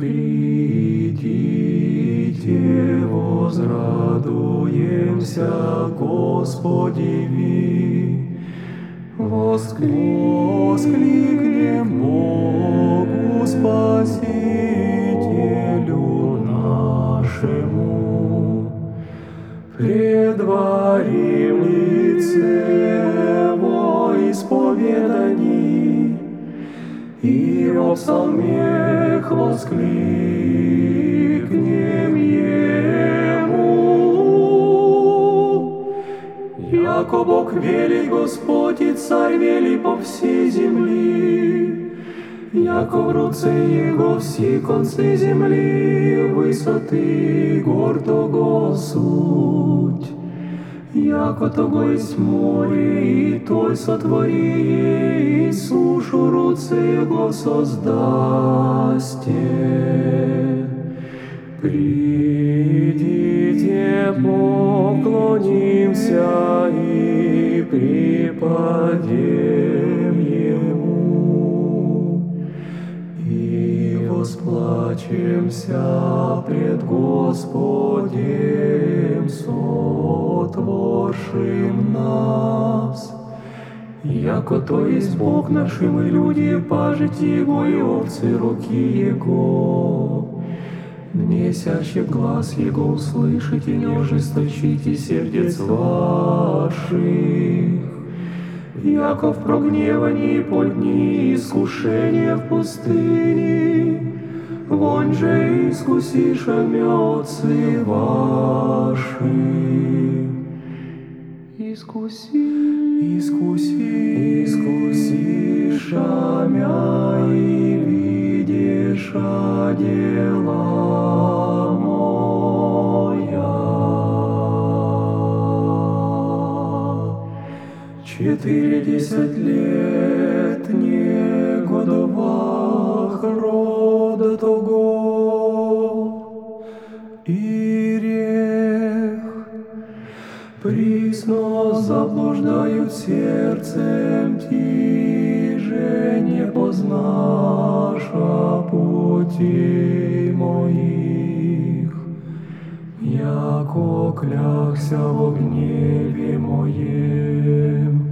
Придите, возрадуемся, Господи, воскликнем Богу Спасителю нашему, предварим лице во исповедании и в псалмех воскликнем Ему. Яко Бог вели Господь и Царь вели по всей земли, Яко в руце Его все концы земли, высоты гор того суть. Яко того есть море, и той сотвори, и сушу руце Его создасте. Придите, поклонимся и припадем восплачемся пред Господем сотворшим нас. Яко то есть Бог нашим и люди, пажить Его и овцы руки Его. Несящий глаз Его услышите, не ожесточите сердец ваших. Яко в прогневании по дни искушения в пустыне, Вонь же искусишь отцы ваши. Искуси, искуси, искусишь мя и видишь дела моя. Четыредесят лет не и рех присно заблуждают сердцем тиже не познаша пути моих, яко клякся в гневе моем.